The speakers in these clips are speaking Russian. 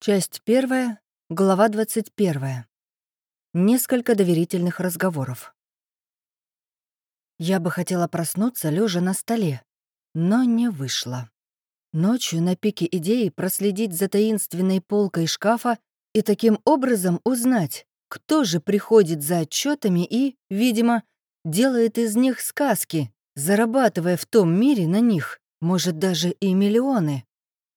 Часть первая, глава 21. Несколько доверительных разговоров. Я бы хотела проснуться, лежа на столе, но не вышло. Ночью на пике идеи проследить за таинственной полкой шкафа и таким образом узнать, кто же приходит за отчетами и, видимо, делает из них сказки, зарабатывая в том мире на них, может, даже и миллионы.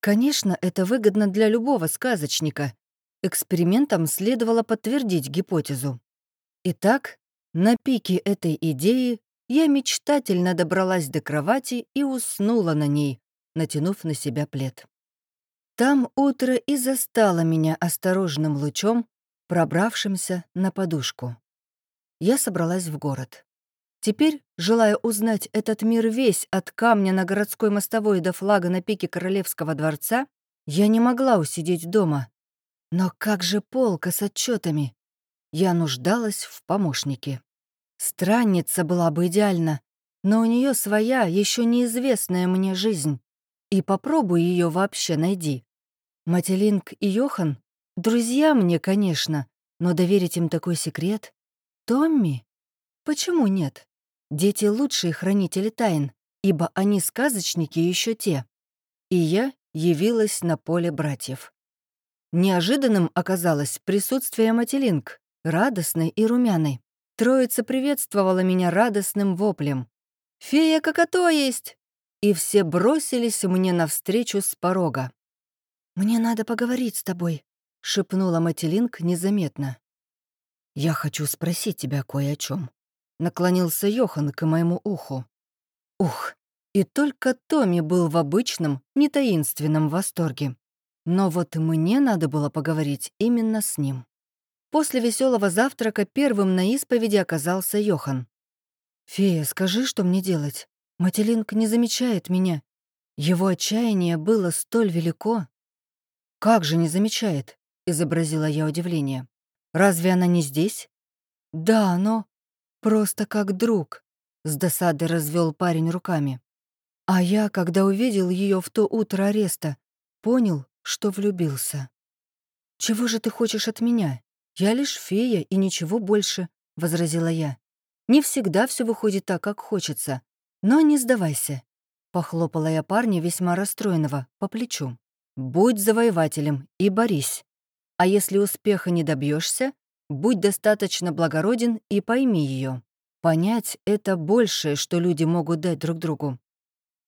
Конечно, это выгодно для любого сказочника. Экспериментом следовало подтвердить гипотезу. Итак, на пике этой идеи я мечтательно добралась до кровати и уснула на ней, натянув на себя плед. Там утро и застало меня осторожным лучом, пробравшимся на подушку. Я собралась в город. Теперь, желая узнать этот мир весь от камня на городской мостовой до флага на пике Королевского дворца, я не могла усидеть дома. Но как же полка с отчетами? Я нуждалась в помощнике. Странница была бы идеальна, но у нее своя, еще неизвестная мне жизнь. И попробуй ее вообще найди. Мателинг и Йохан — друзья мне, конечно, но доверить им такой секрет? Томми? Почему нет? Дети — лучшие хранители тайн, ибо они сказочники еще те. И я явилась на поле братьев. Неожиданным оказалось присутствие Мателинг, радостной и румяной. Троица приветствовала меня радостным воплем. «Фея какато есть!» И все бросились мне навстречу с порога. «Мне надо поговорить с тобой», — шепнула Мателинг незаметно. «Я хочу спросить тебя кое о чем наклонился Йохан к моему уху. Ух, и только Томми был в обычном, не таинственном восторге. Но вот мне надо было поговорить именно с ним. После веселого завтрака первым на исповеди оказался Йохан. «Фея, скажи, что мне делать? Мателинг не замечает меня. Его отчаяние было столь велико». «Как же не замечает?» — изобразила я удивление. «Разве она не здесь?» «Да, но...» Просто как друг», — с досады развел парень руками. А я, когда увидел ее в то утро ареста, понял, что влюбился. «Чего же ты хочешь от меня? Я лишь фея и ничего больше», — возразила я. «Не всегда все выходит так, как хочется. Но не сдавайся», — похлопала я парня весьма расстроенного по плечу. «Будь завоевателем и борись. А если успеха не добьешься, Будь достаточно благороден и пойми ее. Понять — это большее, что люди могут дать друг другу.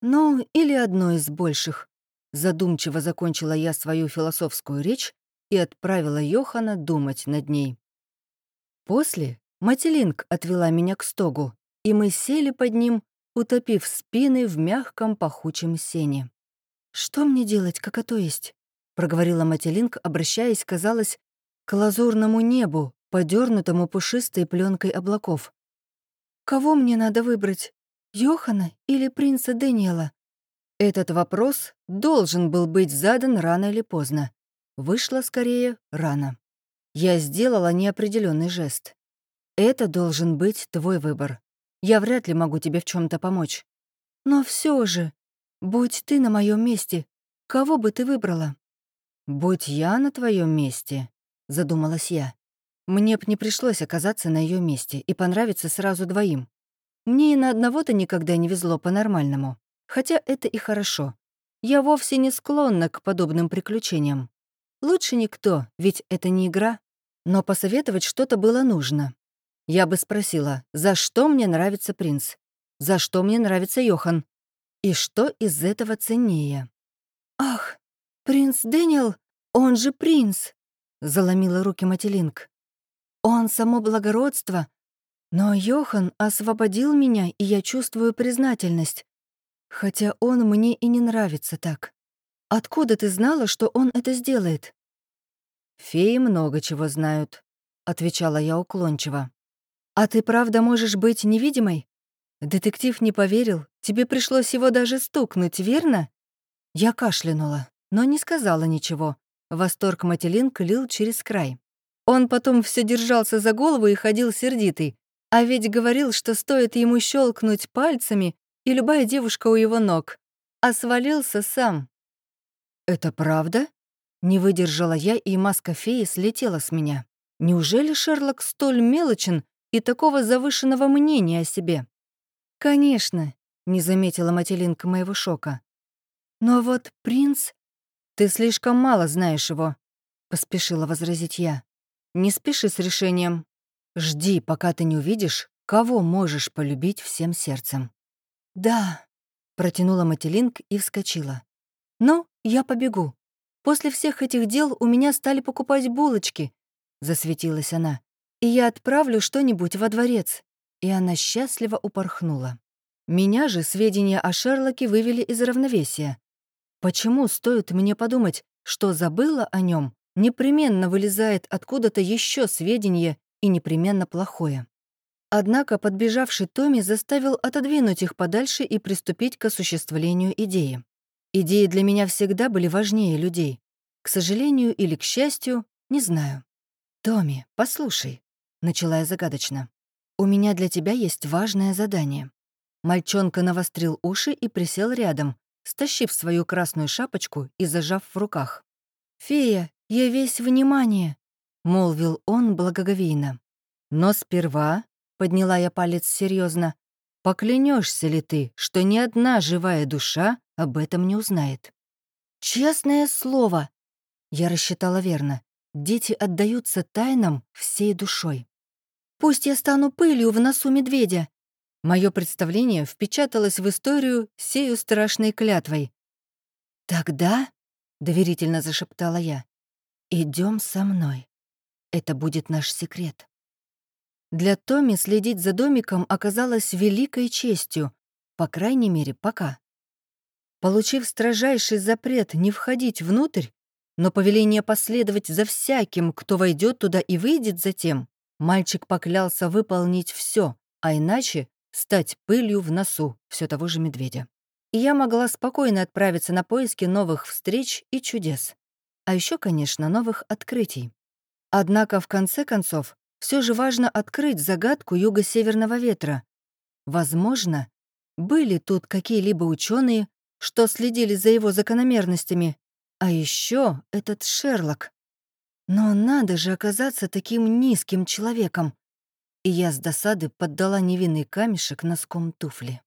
Ну, или одно из больших. Задумчиво закончила я свою философскую речь и отправила Йохана думать над ней. После Мателинг отвела меня к стогу, и мы сели под ним, утопив спины в мягком пахучем сене. «Что мне делать, как это есть?» — проговорила Мателинг, обращаясь, казалось, к лазурному небу, подернутому пушистой пленкой облаков. «Кого мне надо выбрать, Йохана или принца Дэниела?» Этот вопрос должен был быть задан рано или поздно. Вышло скорее рано. Я сделала неопределенный жест. Это должен быть твой выбор. Я вряд ли могу тебе в чем то помочь. Но все же, будь ты на моем месте, кого бы ты выбрала? Будь я на твоем месте, задумалась я. Мне б не пришлось оказаться на ее месте и понравиться сразу двоим. Мне и на одного-то никогда не везло по-нормальному. Хотя это и хорошо. Я вовсе не склонна к подобным приключениям. Лучше никто, ведь это не игра. Но посоветовать что-то было нужно. Я бы спросила, за что мне нравится принц? За что мне нравится Йохан? И что из этого ценнее? «Ах, принц Дэниел, он же принц!» — заломила руки Мателинг. Он само благородство. Но Йохан освободил меня, и я чувствую признательность. Хотя он мне и не нравится так. Откуда ты знала, что он это сделает? «Феи много чего знают», — отвечала я уклончиво. «А ты правда можешь быть невидимой?» Детектив не поверил. Тебе пришлось его даже стукнуть, верно? Я кашлянула, но не сказала ничего. Восторг Мателин лил через край. Он потом все держался за голову и ходил сердитый. А ведь говорил, что стоит ему щелкнуть пальцами, и любая девушка у его ног. А свалился сам. «Это правда?» Не выдержала я, и маска феи слетела с меня. Неужели Шерлок столь мелочен и такого завышенного мнения о себе? «Конечно», — не заметила Мателинка моего шока. «Но вот принц...» «Ты слишком мало знаешь его», — поспешила возразить я. «Не спеши с решением. Жди, пока ты не увидишь, кого можешь полюбить всем сердцем». «Да», — протянула Мателинг и вскочила. «Ну, я побегу. После всех этих дел у меня стали покупать булочки», — засветилась она. «И я отправлю что-нибудь во дворец». И она счастливо упорхнула. Меня же сведения о Шерлоке вывели из равновесия. Почему стоит мне подумать, что забыла о нем, непременно вылезает откуда-то еще сведения и непременно плохое? Однако подбежавший Томми заставил отодвинуть их подальше и приступить к осуществлению идеи. Идеи для меня всегда были важнее людей. К сожалению или к счастью, не знаю. «Томми, послушай», — начала я загадочно. «У меня для тебя есть важное задание». Мальчонка навострил уши и присел рядом, стащив свою красную шапочку и зажав в руках. «Фея, я весь внимание», — молвил он благоговейно. «Но сперва», — подняла я палец серьезно, «поклянешься ли ты, что ни одна живая душа об этом не узнает?» «Честное слово!» Я рассчитала верно. Дети отдаются тайнам всей душой. «Пусть я стану пылью в носу медведя, Мое представление впечаталось в историю сею страшной клятвой. «Тогда», — доверительно зашептала я, идем со мной. Это будет наш секрет». Для Томи следить за домиком оказалось великой честью, по крайней мере, пока. Получив строжайший запрет не входить внутрь, но повеление последовать за всяким, кто войдет туда и выйдет затем, мальчик поклялся выполнить все, а иначе стать пылью в носу все того же медведя. И я могла спокойно отправиться на поиски новых встреч и чудес. А еще, конечно, новых открытий. Однако, в конце концов, все же важно открыть загадку юго-северного ветра. Возможно, были тут какие-либо ученые, что следили за его закономерностями, а еще этот Шерлок. Но надо же оказаться таким низким человеком, и я с досады поддала невинный камешек носком туфли.